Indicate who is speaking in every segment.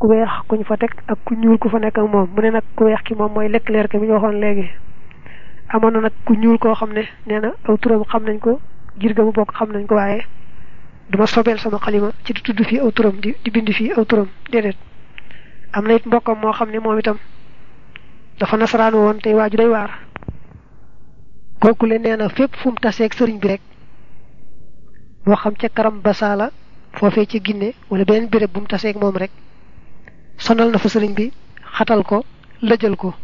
Speaker 1: ku weex kuñ fa teg ak ku ñuul ku fa nekk ak moom. Mu ne nag ku weex ki moom mooy Leclerc mi ñu waxoon léegi. Amoon na nag ku ñuul koo xam ne nee na aw turam xam nañ ko jir ga mu bokk xam nañ ko waaye duma sobeel sama xalima ci di tudd fii aw turam di di bind fii aw turam. Déedéet. Am na it mbokkam moo xam ne moom itam dafa nasaraan woon tey waaju day waar. Kooku le nee na fépp fu mu taseeg sëriñ bi rek moo xam ca karam basaala foofee ci ginne wala beneen béréb bu mu taseeg moom rek sonal na fa sëriñ bi xatal ko lëjal ko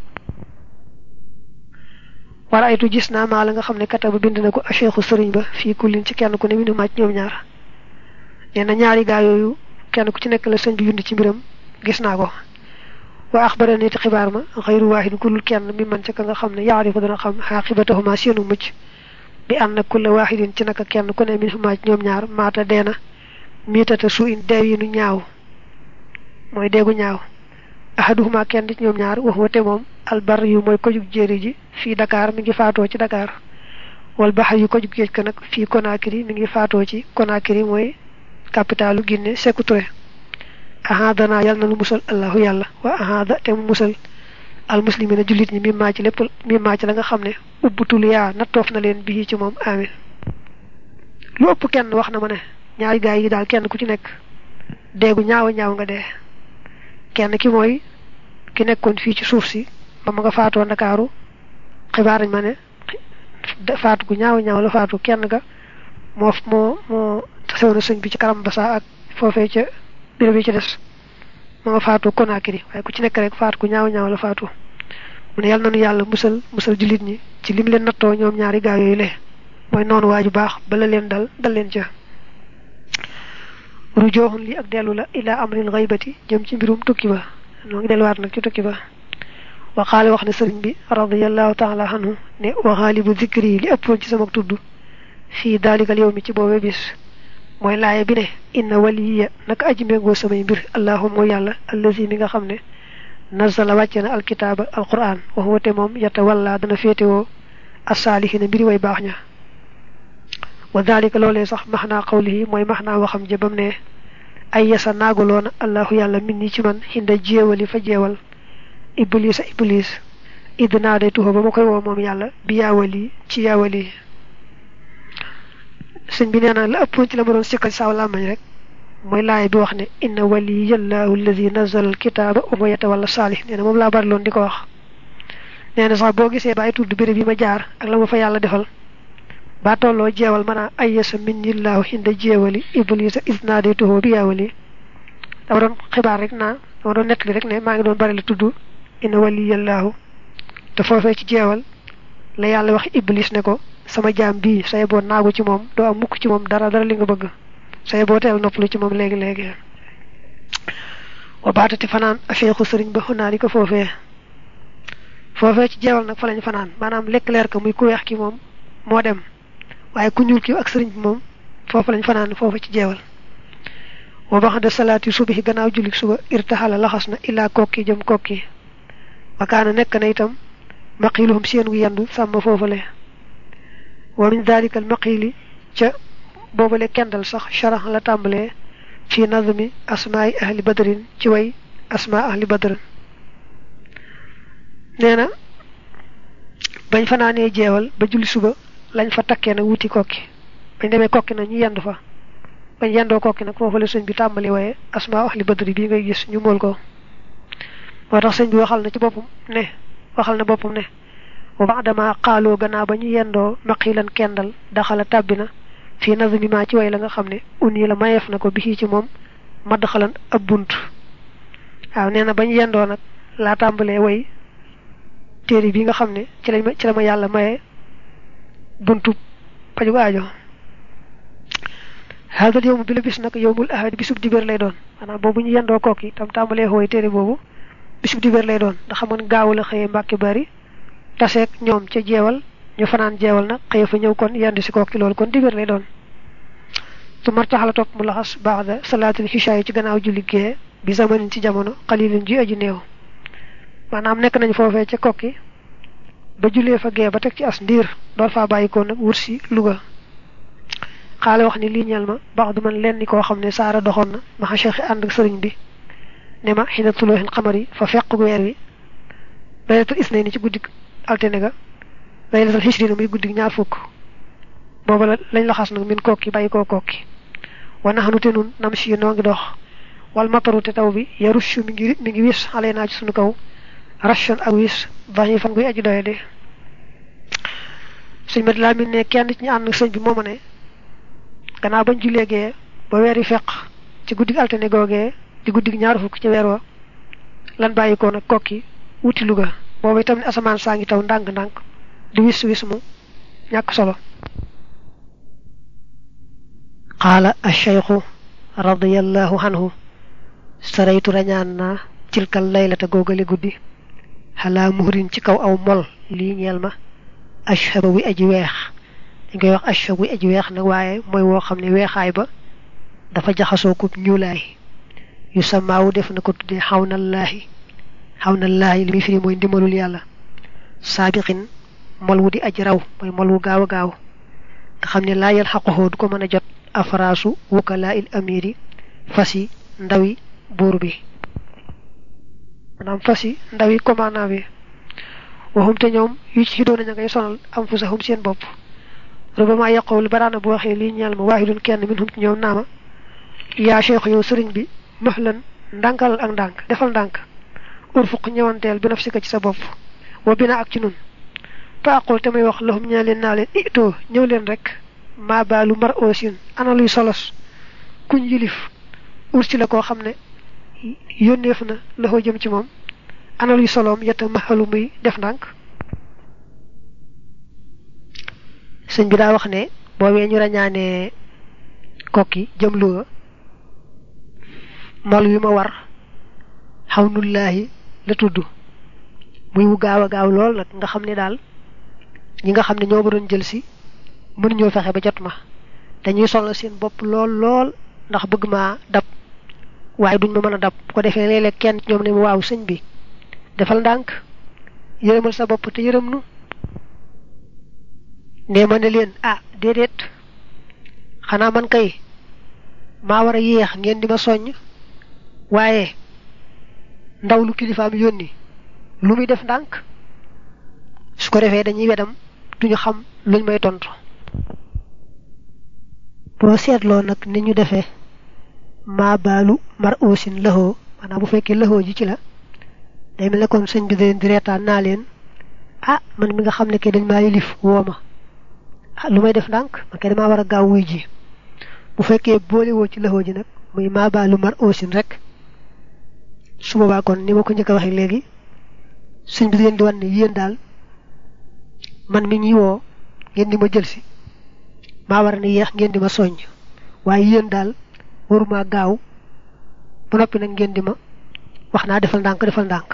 Speaker 1: wala aytu gis naa maa la nga xam ne kataba bind na ko acheikhu sëriñ ba fii kullin ci kenn ku ne minu màcc ñoom ñaar nee na ñaari gaa yooyu kenn ku ci nekk la sëñ bi yund ci mbiram gis naa ko wa axbara nit xibaar ma xayru waahid kulul kenn mi man ca ka nga xam ne yaarifa dana xam xaaqibatahuma seenu mucc bi ànd ak kulla waahidin ci naka kenn ku ne min huma ñoom ñaar maata deena miitata su in deewinu ñaaw mooy deegu ñaaw ahaduhuma kenn ci ñoom ñaar wax wate moom albar yu mooy kojug jéeri ji fii Dakar mi ngi faatoo ci Dakar wal baxar yu kojug géej ka nag fii Conakry mi ngi faatoo ci Conakry mooy capitalu Guinée Sékou Touré ahadana yàlla na lu musal allahu yàlla wa ahada te mu musal al muslimina jullit ñi mi maa ci lépp mi ci la nga xam ne ubbutul yaa nattoof na leen bii ci moom amin lu ëpp kenn wax na ma ne ñaari gaay yi daal kenn ku ci nekk deegu ñaaw ñaaw nga dee kenn ki mooy ki nekkoon fii ci suuf si ba ma nga faatoo ndakaaru xibaar nañ ma ne faatu gu ñaaw ñaaw la faatu kenn ga moo moo moo tasew na sëñ bi ci karam basa ak foofee ca biro bi ci des ma nga faatu Conakry waaye ku ci nekk rek faatu gu ñaaw ñaaw la faatu. Mu ne yàlla nanu yàlla musal musal jullit ñi ci lim leen nattoo ñoom ñaari gaa yooyu le mooy noonu waaju baax bala leen dal dal leen ca rujooxun li ak dellu la ila amril xaybati jëm ci mbirum tukki ba noo ngi delluwaat nag ci tukki ba waxaale wax ne sëriñ bi radiallahu taala anhu ne waxaalibu zikri yi li ëppoon ci sama tudd fii daalikal yow mi ci boobee bis mooy laaye bi ne inna waliya naka aji méngoo samay mbir allahum mooy yàlla allazi mi nga xam ne nazala wàcce na alkitaaba alquran wax wate moom yata walla dana féetewoo asaalihina mbiri way baax ña wa dalika loolee sax maxnaa qawlihi mooy maxnaa waxam jëbam ne ay yasa naagaloona allahu yàlla min ni ci man xinda jéewali fa jeewal iblis a iblis idd naa day tuxa ba ma koy woo moom yàlla bi yaawali ci yaawali sëñ bi nee na la ëppoon ci la ma doon sikkal saaw làmmañ rek mooy laay bi wax ne inna waliyallahu alladi nazala alkitaaba wa ma yatawalla saalih nee na moom laa bari loon di ko wax nee na sax boo gisee bàyyi tudd béréb yi ma jaar ak la ma fa yàlla defal ba tolloo jeewal mana ayyasa minnillahu hinda jeewali iblisa isnaadituhu bi yaawali dama doon rek naa dama doon nettali rek ne maa ngi doon bari la tudd inna waliyallahu te foofee ci jeewal la yàlla wax iblis ne ko sama jaam bii say boo naagu ci moom doo am mukk ci moom dara dara li nga bëgg say boo teel noppalu ci moom léegi léegi wa baatati fanaan afeexu sëriñ ba xunaani ko ci jeewal nag fa lañ fanaan maanaam lekk leer ka muy ku weex ki moom moo dem waaye ku ñuul ki ak sëriñ bi moom foofu lañ fanaan foofu ci jeewal wa baxda salaati subahi gannaaw jullik suba irtaxala laxas na kokki jëm kokki wakaana nekk na itam maqiluhum seen gu yendu sàmm foofale wa min dalika al maqili ca boobale kendal sax sharax la tàmbalee fi nazmi asmaai ahli badrin ci way asmaa ahli badrin nee bañ fanaanee jeewal ba julli suba lañ fa takkee nag wuti kokki. Bañ demee kokki nag ñu yendu fa. Bañ yendoo kokki nag foofu la sëñ bi tàmbali waaye asmaa ahli badri bii ngay gis ñu mool ko. Moo tax sëñ bi waxal na ci ne waxal na boppam ne wa baadama xaaloo gannaaw ba ñu yendoo maqilan kendal daxala tàbbi na fii nazmi ma ci way la nga xam ne uni la mayeef na ko bi ci moom madd xalan ab bunt. Waaw nee na bañ yendoo nag laa tàmbalee way téere bi nga xam ne ci ci la ma maye buntu paju aajo haadal yowmu bi bis nag yowmul ahad bisub dibéer lay doon maanaam boobu ñu yendoo kooki tam tàmbalee xooy téere boobu bisub dibéer lay doon ndax xamoon gaaw la xëyee mbàkki bari taseeg ñoom ca jeewal ñu fanaan jeewal nag xëy fa ñëw kon yendu si kooki loolu kon dibéer lay doon su martaxala topp mu laxas da xisha yi ci gannaaw julli gee bi zamanin ci jamono xalilin ji aji néew maanaam nekk nañ foofee ca kokki ba jullee fa gee ba teg ci as ndiir door faa bàyyi ko nag wut si Louga. Xaale wax ni lii ñal ma baax du man leen ni koo xam ne saara doxoon na maxa cheikh ànd ak sëriñ bi ne ma xina tulooxin xamar yi fa feq weer wi. Laylatul isnayni ci guddik altine ga laylatul xisrina muy guddik ñaar fukk. Booba la lañ la xas nag min kokki bàyyi koo kokki. Wa naxanu te nun nam si noo ngi dox. Wal mataru te bi ya rushu mi ngi mi ngi wis naa ci sunu kaw rashon ak wis dañuy fan guy aji doye de. Sëñ mat laa min ne kenn ci ñu ànd sëñ bi mooma ne gannaaw bañ julleegee ba weer yi feq ci guddig altine googee di guddig ñaar fukk ci wa lan bàyyi ko nag kokki wuti Luga boobu itam ne asamaan saa ngi taw ndànk-ndànk di wis wis mu ñàkk solo. Qaala acheikhu radiallahu anhu saraytu rañaan naa tilkal laylata googale guddi xalaa muhrin ci kaw aw mol lii ñeel ma ashaba wi aji weex koy wax ashab wi aji weex nag waaye mooy woo xam ne weexaay ba dafa jaxasoo ko ñuulaay yu samaawu def na ko tuddee xawnallaahi xawnallaahi li muy firi mooy ndimbalul yàlla saabiqin mol wu di aji raw mooy mol wu gaaw a gaaw nga xam ne laa yal xaqoxoo du ko mën a jot afraasu wukalaa il amiri fas yi ndawi buur bi maanaam fas yi ndawi commandant bi waxum te ñoom yu ci doon nañu ngay sonal am fu saxum seen bopp. Rubama yaqow li baraana bu waxee lii ñeel ma waahidun kenn ñoom cheikh yow sëriñ bi mahlan ndànkal ak ndànk defal ndànk. Urfuq ñëwanteel bi nafsika ci sa bopp. Wa bina ak ci nun. Fa aqul wax lahum leen naa leen rek. Maa baalu mar oosin ana luy solos. Kuñ yilif ursi la koo xam ne yónneef na loxo jëm ci moom. Ana luy soloom yetta maxalu muy def ndànk. Sëñ bi daa wax ne boobee ñu rañaanee kokki jëm Luga mol wi ma war xawnullaahi la tudd. Muy wu gaaw a gaaw lool nag nga xam ne daal ñi nga xam ne ñoo doon jël si mën ñoo fexe ba jot ma. Dañuy sonal seen bopp lool lool ndax bëgg dab waaye duñ ma mën a dab. Ko defee léeg-léeg kenn ñoom ne ma waaw sëñ bi defal ndànk yërëmal sa bopp te yërëm nu. Nee ma ne leen ah déedéet xanaa man kay maa war a yéex ngeen di ma soññ waaye ndaw lu kilifaam yónni lu muy def ndànk su ko defee dañuy wedam duñu xam luñ may tontu. Boo seetloo nag ni ñu defee maa baalu mar oosin lëxoo maanaam bu fekkee lëxoo ji ci la. Day mel kon sëñ bi di naa leen ah man mi nga xam ne ke dañ maa yilif woo ma. Ah lu may def ndànk man kay damaa war a gaaw wuy ji. Bu fekkee boole woo ci lëxoo ji nag muy maa baalu mar oosin rek. Su boobaa kon ni ma ko njëkk a waxee léegi sëñ bi di yéen daal man mi ñuy woo ngeen di ma jël si maa war ne yéex ngeen di ma soññ. Waaye yéen daal waruma gaaw ba noppi nag ngeen di ma defal ndànk defal ndànk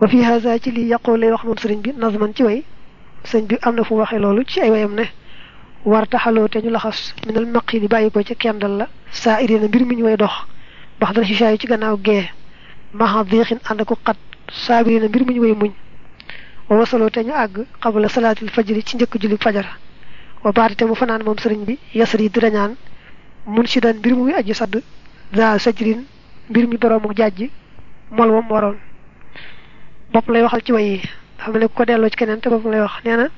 Speaker 1: wa fi haza ci lii yàqoo lay wax sëriñ bi nazman ci way sëñ bi am na fu waxee loolu ci ay wayam ne war taxaloo te ñu laxas minal maqi di bàyyi ko ci kendal la saa irina mbir mi ñu way dox bax dal xishaa yi ci gannaaw gee maxa diixin ànd ko xat saabirina mbir mi ñu way muñ wa wasaloo te ñu àgg xabla salaatil fajri ci njëkk julli fajar wa baati te mu fanaan moom sëriñ bi yasar yi di rañaan mun si daan muy aji sadd za sajrin mbir mi boroomu jàjj mol wam waroon bopp lay waxal ci way mel ne ko delloo ci keneen te bopp lay wax nee na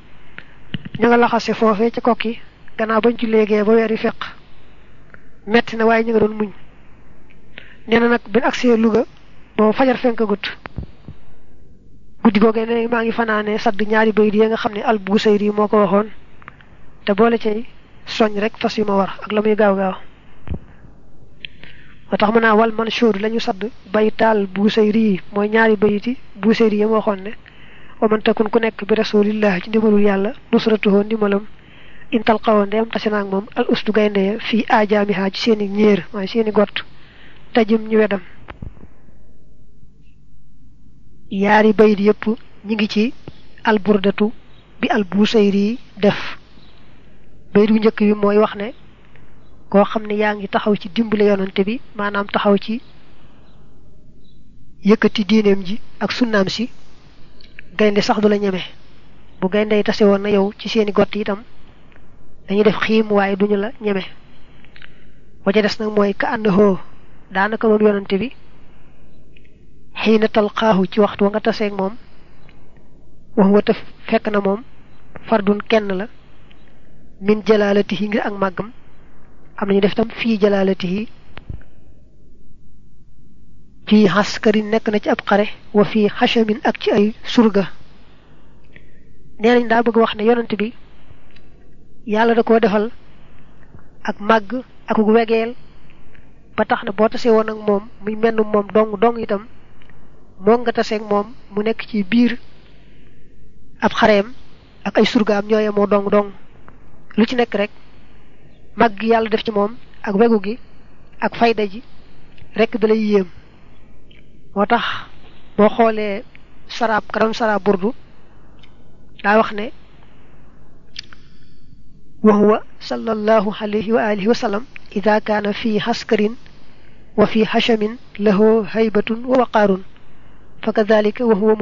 Speaker 1: ñu nga laxase foofee ca kokki gannaaw bañ ci léegee ba yi feq metti na waaye ñu nga doon muñ. Nee na nag bin agsee Louga boobu fajar fenk gut guddi googee ne maa ngi fanaane sadd ñaari bayit yi nga xam ne al Busayri moo ko waxoon te boole cay soñ rek fas yu ma war ak la muy gaaw gaaw. Moo tax mu naa wal manshur la ñu sadd baytaal Busayri yi mooy ñaari bayiti Busayri yi ma waxoon ne. Wa man takun ku nekk bi rasulillah ci ndimbalul yàlla nusratuhoo ndimbalam in talqawoo ndeem tase naag moom al ustu gaynde ya fii ajaamiha ci seeni ñéer mooy seeni gott. Tajim ñu wedam. Yaari bayit yépp ñi ngi ci alburdatu bi al Busayri def bayit bu njëkk bi mooy wax ne koo xam ne yaa ngi taxaw ci dimbale yonante bi maanaam taxaw ci yëkkati diineem ji ak sunnaam si gaynde sax du la ñeme. Bu gaynde yi tase woon na yow ci seeni gott itam dañuy def xiim waaye duñu la ñeme. Wa ca des nag mooy ka ànd hoo daanaka moom yonante bi xiina talqaahu ci waxtu wa nga taseeg moom wax wa taf fekk na fardun kenn la min jalaalatihi ngir ak màggam am nañu def tam fii jalaalatihi fii xaskari nekk na ci ab xare. Wa fii xachamin ak ci ay surga. Nee nañ daa bëgg wax ne yonent bi yàlla da koo defal ak màgg ak wegeel. Ba tax na boo tasee woon ak moom muy menn dong dong itam moo nga taseeg moom mu nekk ci biir ab xareem ak ay dong dong lu ci nekk rek màgg gi yàlla def ci moom ak wegu gi ak fayda ji rek da lay yéem. Moo tax boo xoolee saraab karam saraab burdu daa wax ne wa huwa sallallahu alayhi wa alihi wa sallam ida kaana fi haskarin wa fi hashamin lahu haybatun wa waqaarun fa kadalika wa huwa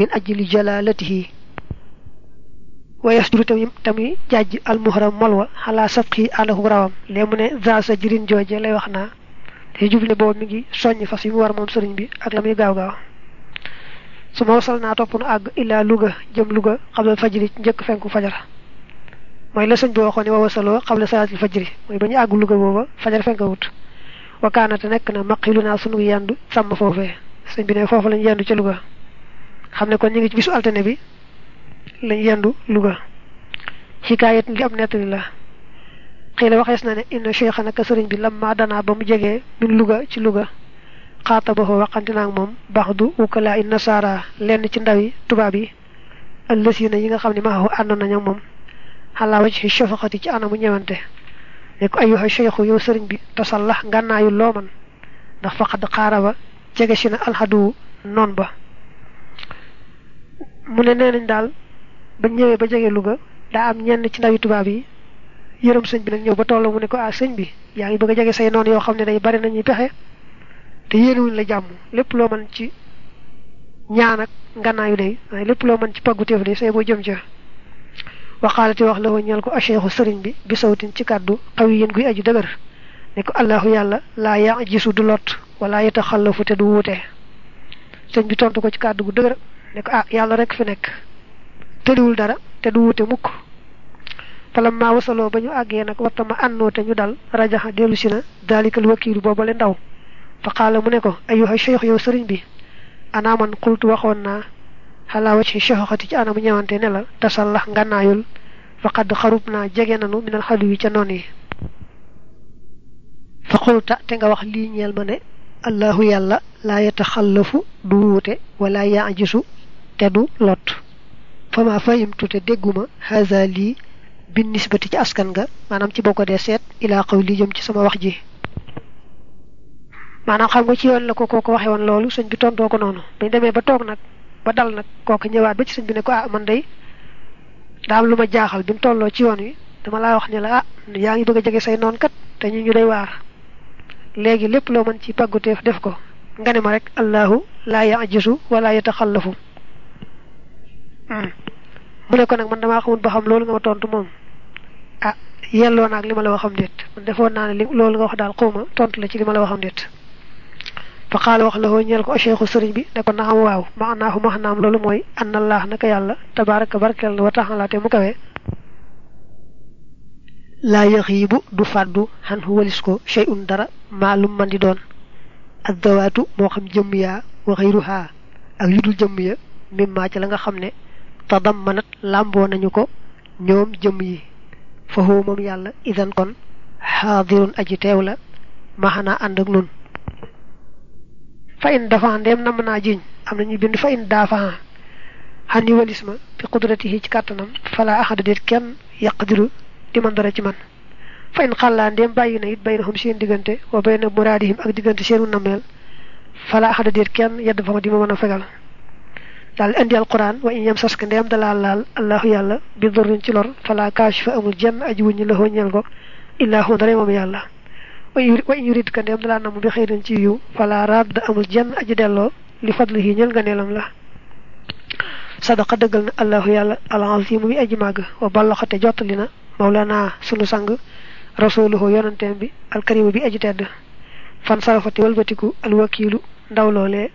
Speaker 1: wa min ajli jalalatihi. Wa yasjuru tamit tamit jàjj almuhram molwa xalaa sabqi àndaku rawam lee mu ne za sa jirin jooje lay wax naa te jubli ne boobu mi ngi soññ fas yi war moom sëriñ bi ak la muy gaaw gaaw. Su ma wasal naa topp nu àgg illaa Louga jëm Louga xabla fajri ci njëkk fenku fajar. Mooy la sëñ bi waxoon ne wa wasaloo xabla salaatil fajri mooy ba ñu àgg Louga booba fajar fenk wut wakaanate nekk na maqilu naa sunu yendu sàmm foofee. Sëñ bi ne foofu lañ yendu ca Louga xam ne kon ñu ngi ci bisu altine bi lañ yendu Louga. Xikaayat li am nettali la. Xëy la waxees na ne inna cheikha naka sëriñ bi lamma danaa ba mu jegee min Louga ci naa ak moom baxdu ukalaa i nasaara lenn ci ndawi tubaab yi. Ëllësina yi nga xam ne maaxu ànd nañu ak moom. Xalaa waj ci shafaqati ci anamu ñëwante ne ko yow bi tasallax ngànnaayu loo man. Ndax faqad xaaraba jege na alxadu noon ba mu ne nee nañ daal ba ñëwee ba jege Louga daa am ñenn ci ndawi tubaab yi yërëm sëñ bi nag ñëw ba toll mu ne ko ah sëñ bi yaa ngi bëgg a jege say noon yoo xam ne day bari nañuy pexe te yéenewuñ la jàmm. Lépp loo mën ci ñaan ak ngannaayu day waaye lépp loo mën ci paggu téef day say boo jëm ca. Waxaalati wax la ñeel ko acheikhu sëriñ bi bi sawtin ci kàddu xawi yéen guy aju dëgër ne ko allahu yàlla laa ya gisu du lot wala yeta xallafu te du wuute. Sëñ bi tontu ko ci kàddu gu dëgër ne ko ah yàlla rek fi nekk. Tëriwul dara te du wuute mukk. Falam maa wasaloo ba ñu àggee nag wattama ànnoo te ñu dal rajaxa dellu si na daalikal wakiilu boobale ndaw. Fa qaala mu ne ko ayuha cheikh yow sëriñ bi ana man xultu waxoon naa xalaa wacci cheikhoxati ci anamu ñëwante ne la tasallax ngànnaayul faqad xarub naa jege nanu minal xadu yi. Ca fa xulta te nga wax ñeel ma ne allahu yàlla laa yataxallafu du wuute wala yaajisu te du lot fa ma fahimtu te dégguma haza lii bin nisbati ci askan nga maanaam ci boo ko dee seet ilaa xaw lii jëm ci sama wax ji. Maanaam xam nga ci yoon la ko kooko waxee woon loolu sëñ bi tontoo ko noonu. Bañ demee ba toog nag ba dal nag kooku ñëwaat ba ci sëñ bi ne ko ah man day daa am lu ma jaaxal bi mu tolloo ci yoon wi dama laa wax ne la ah yaa ngi bëgg jege say noon kat te ñu ñu day waar. Léegi lépp loo mën ci pàgguteef def ko. Nga ne ma rek allahu laa yajisu wala yataxallafu mu ne ko nag man damaa xamul ba xam loolu nga ma tontu moom. Ah yelloo naag li ma la waxam déet. Man defoon naa ne nga wax daal tontu la ci li ma la waxam déet. Fa xaala wax la ñeel ko cheikhu sëriñ bi ne ko naam waaw. Maanaahu maxnaam loolu mooy anna allah naka na wa taxalaa te mu kawe. Laa yaxiibu du fàddu xan hu walis ko dara maalum man di doon. Addawaatu moo xam jëmm yaa wa xayruhaa ak yudul jëmm ya mimmaa ci la nga tadammanat làmboo nañu ko. ñoom jëmm yi. fa huwa idan kon xaadirun aji teew la maxanaa ak nun. fa in dafa ndeem nam naa jiñ am nañu bind fa in daafa. xan yi walis ma qudratihi ci fala axada déet kenn yaqdiru di man dara ci man. fa in xàllaa ndeem bàyyi na it baynahum seen diggante wa bayna muraadihim ak diggante seenu nameel fala axada déet kenn yedd fa di ma mën a fegal daal indi alquran wa in yam saska ndeem dalaa laal allahu yàlla bi dorrin ci lor fala kaashifa amul jenn aji wuññi la ñeel ko illaa hu dara moom yàlla. Wa in yurid ka ndeem dalaa namm bi xëyran ci yiw fala radd amul jenn aji delloo li fadlihi ñeel nga neelam la. Sadaqa dëggal na allahu yàlla alazimu bi aji màgg wa ballaxate jottali na mawlana sunu sang rasuluhu yonanteem bi alkarimu bi aji tedd. Fan sarafati walbatiku al wakilu ndaw loolee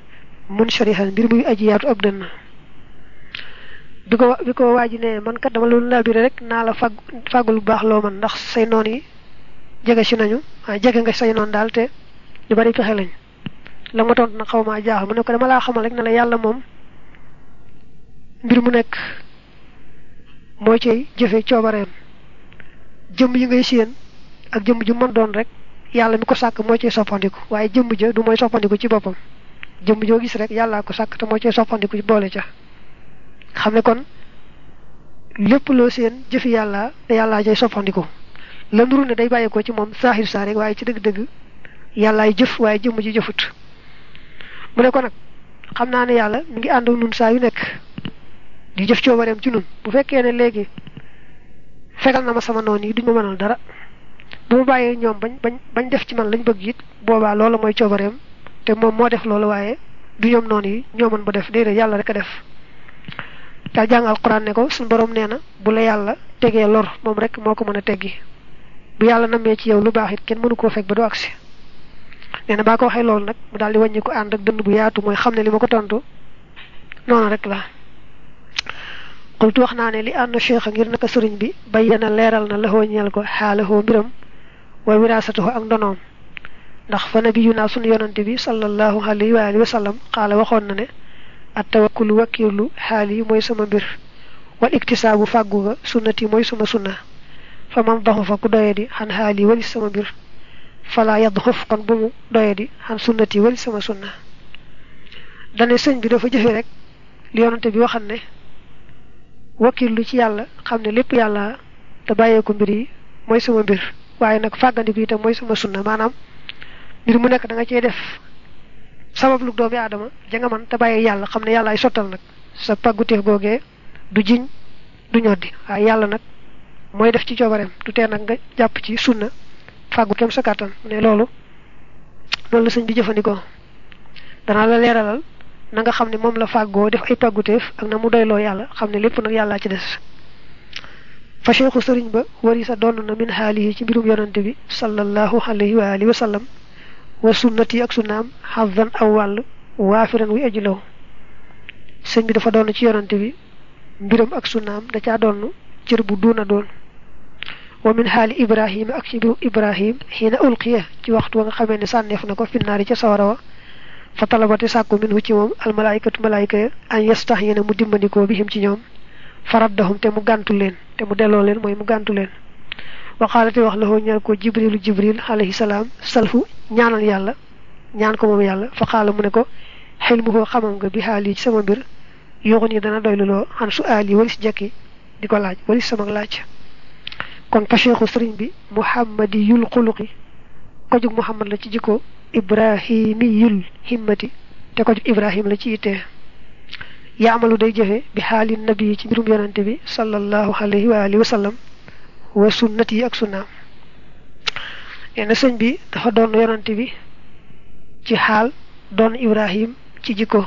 Speaker 1: mun sharihan mbir muy aji yaatu ab dënn. Bi ko bi ko waaji ne man kat dama loolu labiré rek naa la fag fagul bu baax loo man ndax say noon yi jege si nañu jege nga say noon daal te ñu bari pexe lañ. La ma tontu nag xaw maa jaaxal mu ne ko dama laa xamal rek ne la yàlla moom mbir mu nekk moo cay jëfe coobareem. Jëmm yi ngay séen ak jëmm ju mën doon rek yàlla mi ko sàkk moo cay soppandiku waaye jëmm ja du mooy soppandiku ci boppam jëmm joo gis rek yàllaa ko sàkk te moo cay soppandiku boole ca xam ne kon lépp loo seen jëfi yàlla te yàllaa cay soppandiku la nuru ne day bàyyeekoo ci moom saaxir saa rek waaye ci dëgg-dëgg yàllaay jëf waaye jëmm ji jëfut mu ne ko nag xam naa ne yàlla mi ngi ànd nun saa yu nekk di jëf coobareem ci nun bu fekkee ne léegi fegal na ma sama noon yi duñ ma mënal dara. Bu ma bàyyee ñoom bañ bañ bañ def ci man lañ bëgg it boobaa loola mooy coobareem te moom moo def loolu waaye du ñoom noonu yi ba def déedéet yàlla rek def. Daa jàng alquran ne ko suñu borom nee na bu la yàlla tegee lor moom rek moo ko mën a teggi. Bu yàlla namee ci yow lu baax it kenn mënu koo fekk ba du agsi. Nee na baa ko waxee loolu nag mu di ko ànd ak dënd bu yaatu mooy xam ne li ma ko tontu noonu rek la. Xultu wax ne li ànd cheikh ngir naka sëriñ bi bayyana leeral na laxoo ñeel ko xaalahoo mbiram wa wirasatuhu ak ndonoom ndax fa nabiyu naa sunu yonante bi sallallahu alayhi wa alihi wa sallam xaala waxoon na ne at tawakkulu wakiirlu xaal yi mooy sama mbir wal iktisaabu fàggu ga sunnati mooy sama sunna fa man daxu fa ku doye di xan xaal yi walis sama mbir fala yadd xof kon bu mu doye di xan sunnati walis sama sunna. Dane sëñ bi dafa jëfe rek li yonante bi waxam ne wakiirlu ci yàlla xam ne lépp yàlla te bàyyeeku mbir yi mooy sama mbir waaye nag fàggandiku itam mooy sama sunna maanaam mbir mu nekk da nga cee def. Sabab lu doomi aadama ja nga man te bàyyi yàlla xam ne yàlla ay sottal nag. Sa pàgguteef googee du jiñ du ñoddi. Waaye yàlla nag mooy def ci coobareem. Du tee nga jàpp ci sunna fàggu kem sa kàttan. Ne loolu loolu la sëñ bi jëfandikoo. Danaa la leeralal na nga xam ne moom la fàggoo def ay pàgguteef ak na mu doyloo ci fa ba wari sa na min xaali yi ci mbirum yonante bi sallallahu alayhi wa alihi wa sallam wa sunnati ak sunnaam xazan aw wàll waafiran wi aji law sëñ bi dafa doon ci yonante bi mbiram ak sunnaam da caa doon cër bu duuna doon wa min xaali ibrahima ak ci mbirum ibrahim xiina ulqiya ci waxtu wa nga xamee ne sànneef na ko finnaari ca sawara wa fa talabati sàkku minhu ci moom almalaykatu malayka ya an yastax yéena mu dimbandikoo bihim ci ñoom faraddahum te mu gàntu leen te mu delloo leen mooy mu gàntu leen xel mu koo xamam nga bi xaal yi ci sama mbir yoxun yi dana doyluloo xan su aal yi walis jekki di ko laaj walis sama laaj kon fa cheikhu sëriñ bi muhammadi yul xuluqi ko jug muhammad la ci jikko ibrahimi yul himmati te ko jug ibrahim la ci ittee yaamalu day jëfe bi xaali nabi ci mbirum yonante bi sallallahu alayhi wa alihi wa sallam wa sunnati ak sunnaam nee sëñ bi dafa doon yonante bi ci xaal doon ibrahim ci jikko.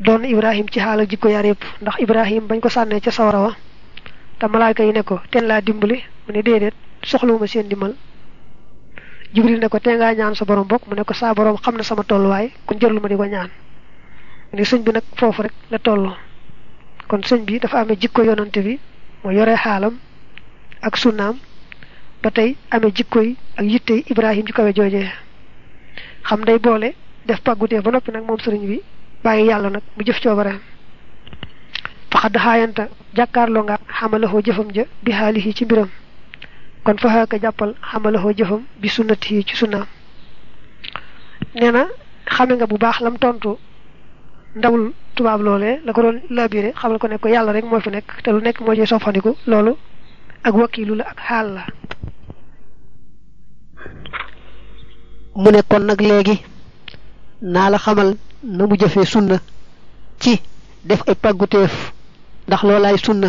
Speaker 1: Doon ibrahim ci xaal ak jikko ndax ibrahim bañ ko sànnee ca sawara wa te malaayka yi ne ten laa dimbali. Mu ne déedéet soxlawuma seen dimbal jibril ne ko te ngaa ñaan sa borom bokk? Mu ne ko saa borom xam na sama tolluwaay kon jërlu ma di ko ñaan. Ni sëñ bi nag foofu rek la tolloo kon sëñ bi dafa amee jikko yonante bi moo yore xaalam ak sunnaam ba tey amee jikko yi ak ibrahim ci kawe joojee xam day boole def pàggutee ba noppi nag moom sëriñ bi bàyyi yàlla nag mu jëf coobareem. Faxadd xaayanta jàkkaarloo nga xamalahoo jëfam ja bi xaalihi ci kon jëfam bi sunnati ci sunnaam. Nee na nga bu baax lam tontu ndawul tubaab loolee la ko doon labiré xamal ko ne ko yàlla rek moo fi nekk lu ak wakiilu la ak xaal la
Speaker 2: mu ne kon nag léegi naa la xamal na mu jëfee sunna ci def ay pàgguteef ndax loolaay sunna.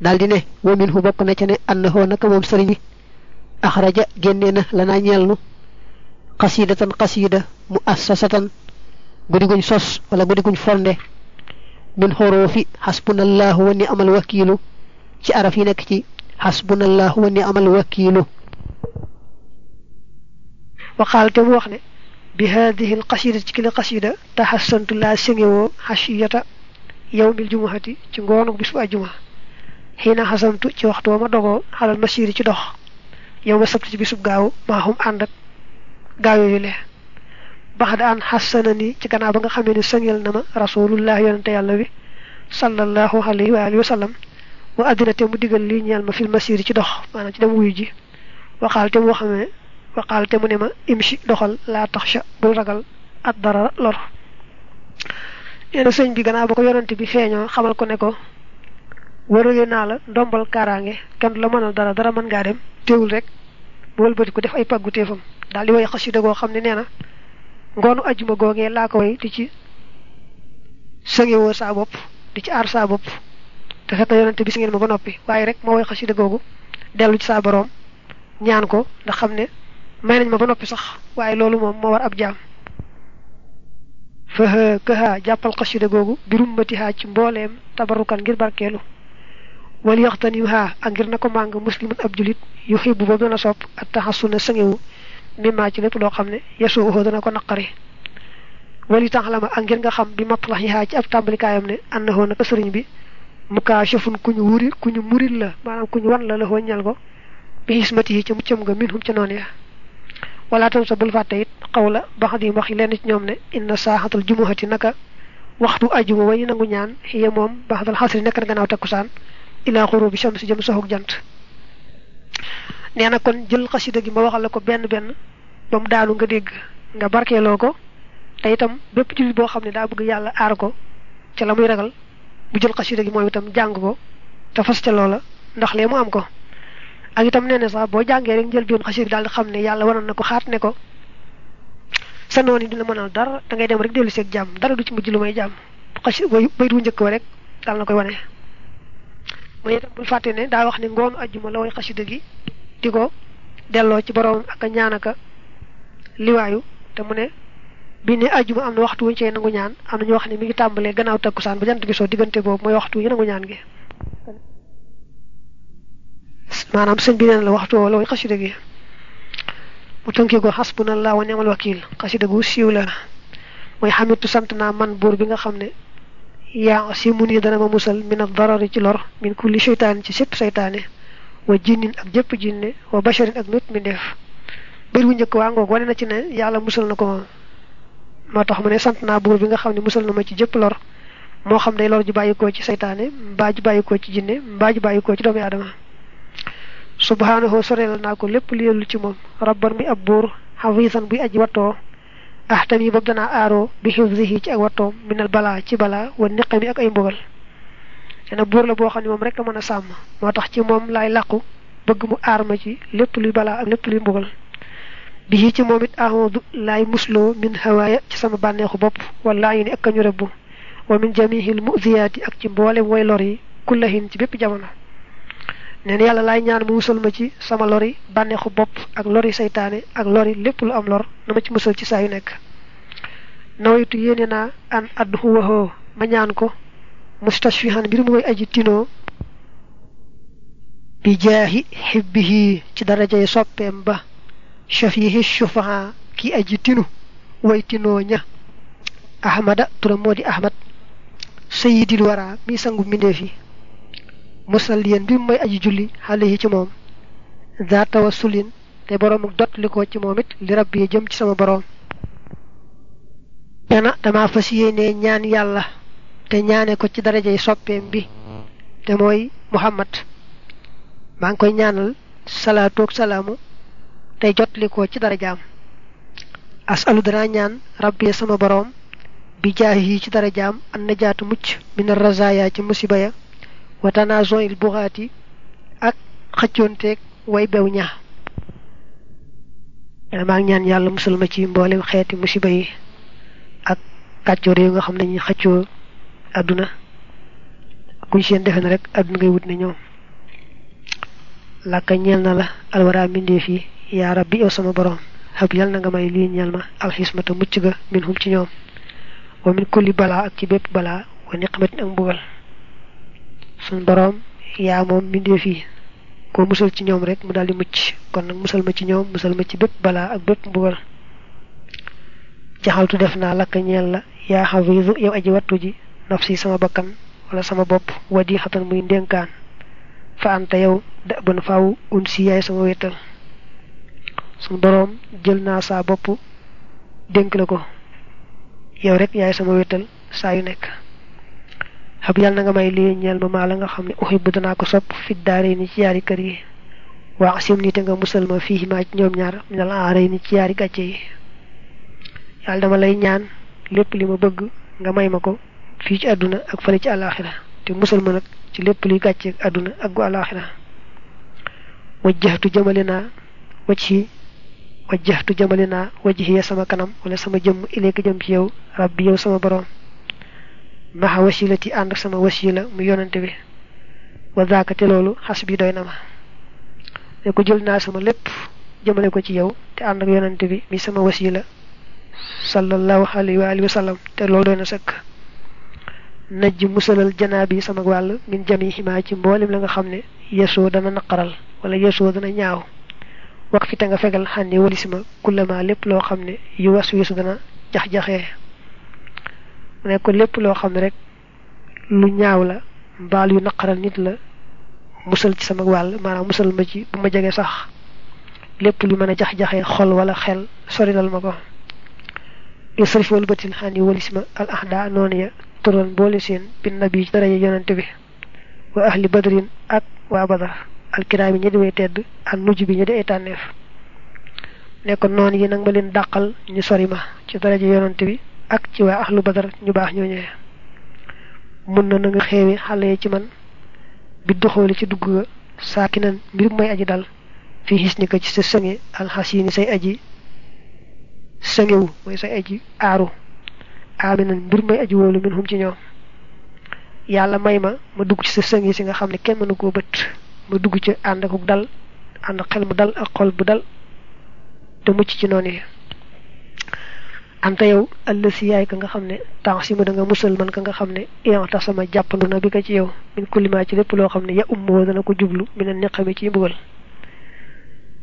Speaker 2: Daldi ne wa minhu bokk na ca ne annahu naka moom sëriñ bi axraja génnee na lanaa ñeel nu xasidatan xasida mu assasatan guddi guñ sos wala guddi guñ fonde. Min xoroofi xasbunallahu wa ni amal wakiilu ci araf yi nekk ci xasbunallahu wa ni amal wakiilu
Speaker 1: waxaal te mu wax ne bi hadihi al qasida ci kila qasida tahassantu la sengewoo hashiyata yawmil jumuhati ci ngoonu bisu ajuma xiina xasamtu ci waxtu ma dogoo xalal masiri ci dox yow ma sabti ci bisub gaaw maa xum ànd ak gaaw yooyu le bax da an xassana ni ci gannaaw ba nga xamee ne sëngel na ma rasulullah yonente yàlla wi sallallahu alayhi wa alihi wa sallam wa addina te mu digal lii ñeel ma fil masiri ci dox maanaam ci dem wuyu ji. Waxaal te mu xamee waxaal te mu ne ma imshi doxal laa taxsha bul ragal at dara lor. Neena sëñ bi gannaaw ba ko yonente bi feeñoo xamal ko ne ko warale naa la ndombal kaaraange kenn du la mënal dara dara mën ngaa dem teewul rek bu wëlbati ko def ay paggu teefam daal di way xasida goo xam ne nee na ngoonu ajuma googee laa ko way di ci sëngewoo saa bopp di ci aar saa bopp te fekk yonente bi ngeen ma ba noppi. Waaye rek ma way xasida googu dellu ci saa boroom ñaan ko ndax xam ne may nañ ma ba noppi sax waaye loolu moom moo war ab jaam. Fa kaha jàppal xasida googu birum matiha ci mbooleem tabarukan ngir barkeelu. Wal yaxtanim ha ak ngir na ko màng muslimun ab julit yu xibbu boobu dana sopp ak taxasuna sëngewu mimmaa ci lépp loo xam ne yasuuxoo dana ko naqari. Wali taxlama ak ngir nga xam bi matlax yi ci ab tàmbalikaayam ne annahoo naka sëriñ bi mukaashafun ku ñu wuri ku ñu muril la maanaam ku ñu wan la la ñal ko. Bi xismati yi ca muccam nga min hum ca noonu ya. Wala tam sa bul fàtte it xawla bax di wax yi lenn ci ñoom ne inna saaxatal jumuhati naka waxtu ajuma way nangu ñaan xiya moom baxdal xasri nekk na gannaaw takkusaan ilaa xuru bi shams jëm soxog jant. Nee na kon jël xasida gi ma waxal la ko benn benn ba mu daanu nga dégg nga barkeeloo ko te itam bépp jullit boo xam ne daa bëgg yàlla aar ko ca la muy ragal bu jël xasida gi moom itam jàng ko te fas ca loola ndax lee mu am ko. ak itam nee na sax boo jàngee rek njël bion xasida daal di xam ne yàlla waroon na ko xaat ne ko sa noon yi dina mënal dara da ngay dem rek dellu seeg jàmm dara du ci mujj lu may jàmm xasi bayit wu njëkk rek daal na koy wane. Mooy itam bul fàtte ne daa wax ne ajjuma la way xasida gi di ko ci borom ak a ñaan aka liwaayu te mu ne bi ne ajjuma am na waxtu wuñ cee nangu ñaan. Am na ñu wax ne mi ngi gannaaw takkusaan ba jant bi soo diggante boobu mooy waxtu yi nangu ñaan gi. Maanaam sëñ bi neen la waxtu woo la way xasida gi. Mu tënkee ko xasbunallah wa ni'mal wakil xasida gu siiw la. Mooy xamitu sant naa man buur bi nga xam ne yaa si mu nii dana ma musal min ad darari ci lor min kulli seytaan ci sépp seytaane wa jinnin ak jëpp jinne wa basharin ak mépp mi def. Bër bu njëkk waa ngoog wane na ci ne yàlla musal na ko moom moo tax mu ne sant naa buur bi nga xam ne musal na ma ci jëpp lor moo xam day lor ji bàyyikoo ci seytaane mbaa ji bàyyikoo ci jinne mbaa ji bàyyikoo ci doomu aadama subhanahu soreel naa ko lépp li yellu ci moom rabban mi ab buur xafiisan buy aji wattoo ahtam yi boobu danaa aaroo bi xifzihi ci ak wattoom minal balaa ci balaa wa niqami ak ay mbugal dana buur la boo xam ne moom rek a mën a sàmm moo tax ci moom laay làqu bëgg mu aar ma ci lépp luy balaa ak lépp luy mbugal bi ci moom it ahmadu laay musloo min hawaaya ci sama bànneexu bopp wala yi ni ak kañu rëbbu wa min jamihil muziyaati ak ci mboolem way lor yi kullahin ci bépp jamono. Neen yàlla laay ñaan mu musal ma ci sama lori bànneexu bopp ak lori saytaane ak lori lépp lu am lor na ma ci musal ci saa yu nekk. Nawaytu yéene naa an addu waxoo ma ñaan ko mustashfihan mbir mu koy aji tinoo bi jaahi xibbihi ci darajay soppeem ba shafihi shufaha ki aji tinu way tinoo ña ahmada turam moo ahmad sayidil wara mi sangu mbindeef yi musalliyan bi mooy aji julli xale yi ci moom. Za tawassulin te boroom dot li ko ci sama boroom dana dama fas yéene te ñaane ko ci darajay muhammad. Maa ngi koy ñaanal tey jot li ko ci darajaam asalu danaa ñaan rabbi sama boroom bi jaahi ci darajaam an najaatu mucc min razaya ci musiba ya wa il buxaati ak xëccoonteeg way bew ña. Maa ngi ñaan yàlla musal ma ci mboolem musiba yi ak kàccoor nga xam ñi xëccoo àdduna. Kuñ seen defe na rek àdduna ngay wut ne ñoom. Làkka ñeel na la alwara yi yaa rabbi yow sama borom. Xab yal na nga may lii ñeel ma. Alxismata mucc ga min hum ci ñoom. Wa min kulli balaa ak ci bépp balaa. Wa niqmatin ak mbugal. Sun boroom yaa moom mbindeef yi. Ko musal ci ñoom rek mu daldi mucc. Kon nag musal ma ci ñoom musal ma ci bépp balaa ak bépp mbugal. Jaxaltu def naa lakk ñeel la. Yaa xafiisu yow aji wattu ji nafsi sama bakkan wala sama bopp wadi xatan muy ndénkaan. Fa anta yow da ban faaw un si yaay sama wéttal sun boroom jël naa saa bopp dénk la ko. Yow rek yaay sama wéttal saa yu nekk. Xab yàlla na nga may lii ñeel ma maa la nga xam ne uhibbu danaa ko sopp fi daare ni ci yaari kër yi. Waa sim ni te nga musal ma fii maa ci ñoom ñaar minal aare ni ci yaari gàcce yi. Yàlla dama lay ñaan lépp li ma bëgg nga may ma ko fii ci àdduna ak fële ci àllaaxira. Te musal ma nag ci lépp luy gàcce àdduna ak gu àllaaxira. Wajjahtu jëmale naa wajhi wajjahtu jëmale naa wajhiya sama kanam wala sama jëmm ileeka jëm ci yow rabbi yow sama borom maxa wasilati ànd ak sama wasila mu yonante bi wa zaaka te loolu xas bi doy na ma ne ko jël naa sama lépp jëmale ko ci yow te ànd ak yonante bi mi sama wasila sallallahu alayhi wa alihi wa sallam te loolu doy na sëkk najj musalal janaa bi sama wàll min jami ximaa ci mboolem la nga xam ne yesoo dana naqaral wala yesoo dana ñaaw wax fi te nga fegal xànni walisima kullama lépp loo xam ne yu was wisu dana jax-jaxee mu ne ko lépp loo xam ne rek lu ñaaw la mbaal yu naqaral nit la musal ci sama wàll maanaam musal ma ci bu ma jege sax. Lépp lu mën a jax-jaxee xol wala xel sorilal ma ko. Isrif wal batil xànni walisima al ahda noonu ya turoon boole seen bin nabi ci daraja yonante bi wa ahli badrin ak waa badar alkiraami ñi di tedd ak nuj bi ñi di ay tànneef. Ne ko noon yi nag ma leen dàqal ñu sori ma ci daraja yonante bi ak ci waa ahlu badar ñu baax ñooñee. Mun na nga xeewi xale ci man bi doxooli ci dugg saakinan mbir may aji dal fii xis ni ko ci sa sënge alxasini say aji sëngewu mooy say aji aaru. Aminan mbir may aji wóolu min hum ci ñoom. Yàlla may ma ma dugg ci sa sënge si nga xam kenn mënu koo ma dugg ci ànd ak dal ànd xel mu dal ak xol bu dal te mucc ci noonu yi anta yow ëllë si yaay ka nga xam ne ma da nga musal man ka nga xam ne iyan tax sama jàppandu na bi ka ci yow min kulima ci lépp loo xam ne ya ummoo dana ko jublu mi ne neqami ci mbugal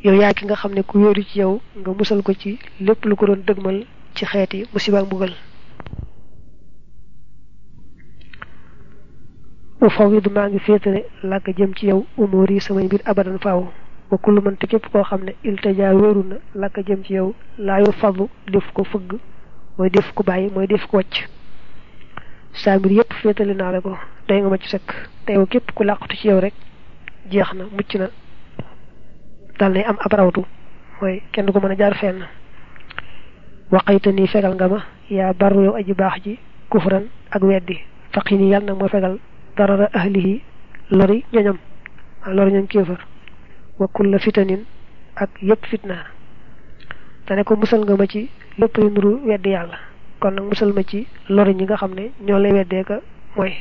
Speaker 1: yow yaay ki nga xam ne ku wéeru ci yow nga musal ko ci lépp lu ko doon dëgmal ci xeeti musiba mbugal u fawidu maa ngi féetale làkk jëm ci yow umóor yi samay mbir abadan faaw. Wa kullu man te képp koo xam ne iltajaa wéeru na làkk jëm ci yow laayu fadlu def ko fëgg mooy def ko bàyyi mooy def ko wàcc. Saa mbir yépp féetale naa la ko doy nga ma ci sëkk te yow képp ku làqatu ci yow rek jeex na mucc na. Dal nay am ab rawtu mooy kenn ko mën a jaar fenn. Waqayta nii fegal nga ma yaa yow aji baax ji kufran ak weddi. Faqi nii yàlla nag fegal darara ahlihi lori ñoñam lori ñoñ kéefar wa kulla fitanin ak yépp fitna. Te ne ko musal nga ma ci lépp lu nuru yàlla. Kon musal ma ci lori ñi nga xam ne ñoo lay weddee ka mooy.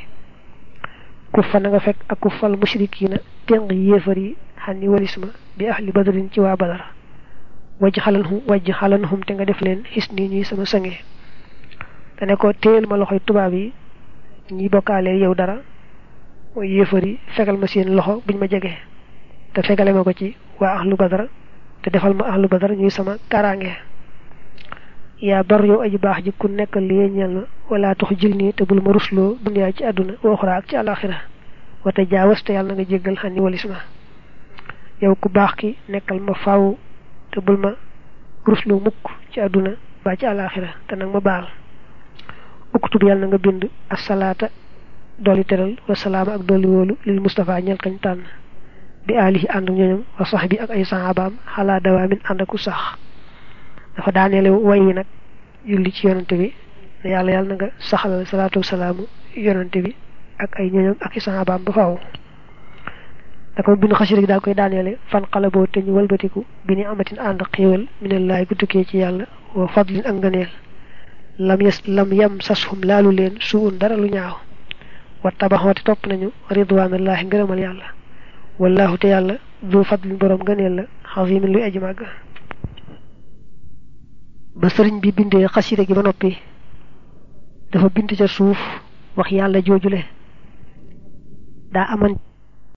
Speaker 1: Kuffa na nga fekk ak kuffal mushrikiina téng yéefar yi walisma bi ahli badrin ci waa badar. Wajj xalanhum wajj xalanhum te nga def ñuy sama sange. Te ne ko téel ma loxoy tubaab yi ñi bokkaalee yow dara mooy yéefar yi fegal ma seen loxo buñ ma jege te fegale ma ko ci waa ahlu badar te defal ma ahlu badar ñuy sama kaaraange. yaa bar yow aji baax ji ku nekkal li ma wala tax jil nii te bul ma rusloo duniyaa ci àdduna waxuraa ak ci àlaxira wate jaawas te yàlla na nga jéggal xanni walis ma. yow ku baax ki nekkal ma faaw te bul ma rusloo mukk ci àdduna ba ci àlaxira te nag ma baal. uktub yàlla na nga bind asalaata dolli teral wa salaama ak dolli wóolu lil Mustafa ñel kañ tànn. Bi alihi ànd ak ñooñam wa sax bi ak ay sahabaam xalaa dawaamin ànd aku sax. Dafa daaneele way wi nag julli ci yonante bi ne yàlla na nga saxalal salaatu wasalaamu yonante bi ak ay ñooñam ak sahabaam ba faaw da ko bind xasida gi daal koy daaneele fan xalaboo te ñu walbatiku bi ni amatin ànd xéewal minallaay gu tukkee ci yàlla wa fadlin ak ngëneel. Lam yes lam yam sashum laalu leen suun dara lu ñaaw wa tabaxooti topp nañu ridwaanallahi ngërëmal yàlla wallahu te yàlla du fadlin borom ngëneel la xazimin luy aji màgg ba sëriñ bi bindee xasida gi ba noppi dafa bind ca suuf wax yàlla joojule daa aman